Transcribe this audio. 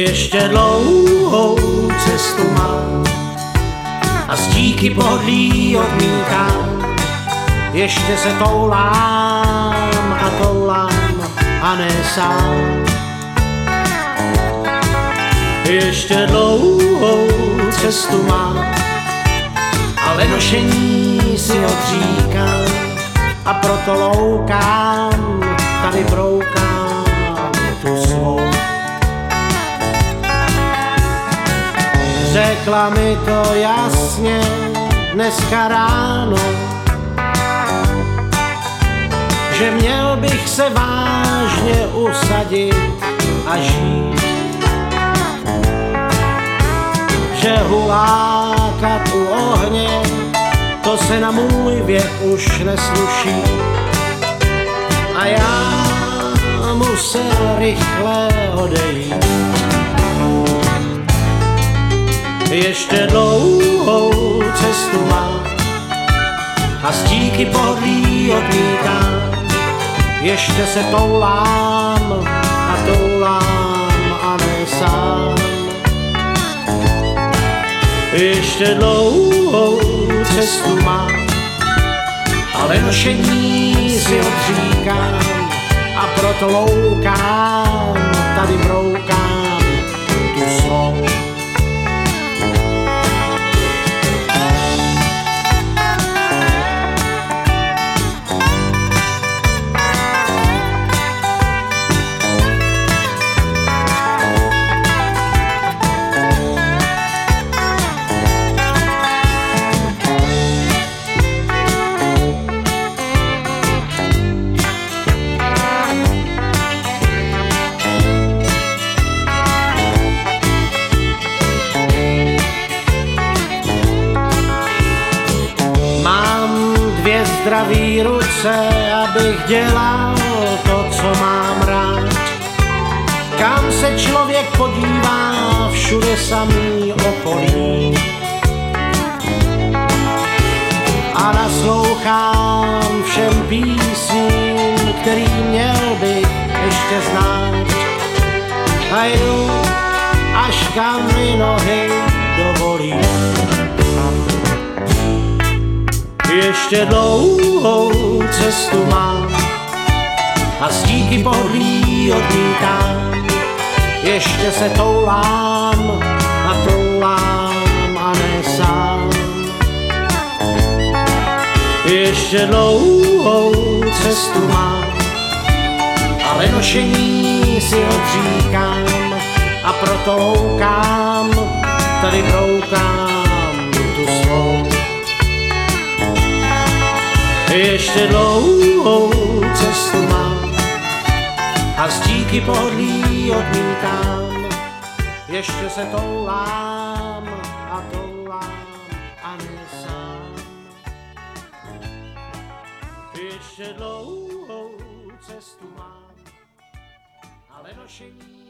Ještě dlouhou cestu mám a stíky pohodlí odmítám. Ještě se toulám a toulám a ne sám. Ještě dlouhou cestu mám, ale nošení si odříkám a proto loukám, tady broukám Řekla mi to jasně dneska ráno, že měl bych se vážně usadit a žít. Že hulákat u ohně, to se na můj věk už nesluší. A já musel rychle odejít. Ještě dlouhou cestu mám a stíky pohodlí odmítám. Ještě se toulám a toulám a ne sám. Ještě dlouhou cestu mám, ale nošení si odříkám a proto loukám, tady broukám zdraví ruce, abych dělal to, co mám rád. Kam se člověk podívá, všude samý okolí. A naslouchám všem písním, který měl bych ještě znát. A jdu, až kam mi nohy Ještě dlouhou cestu mám a stíky pohodlí odmítám. Ještě se toulám a toulám a ne sám. Ještě dlouhou cestu mám, ale nošení si odříkám a proto loukám, tady broukám Ještě dlouhou cestu mám a stíky pohodlí odmítám. Ještě se toulám a toulám a ne. Ještě dlouhou cestu mám, ale nošení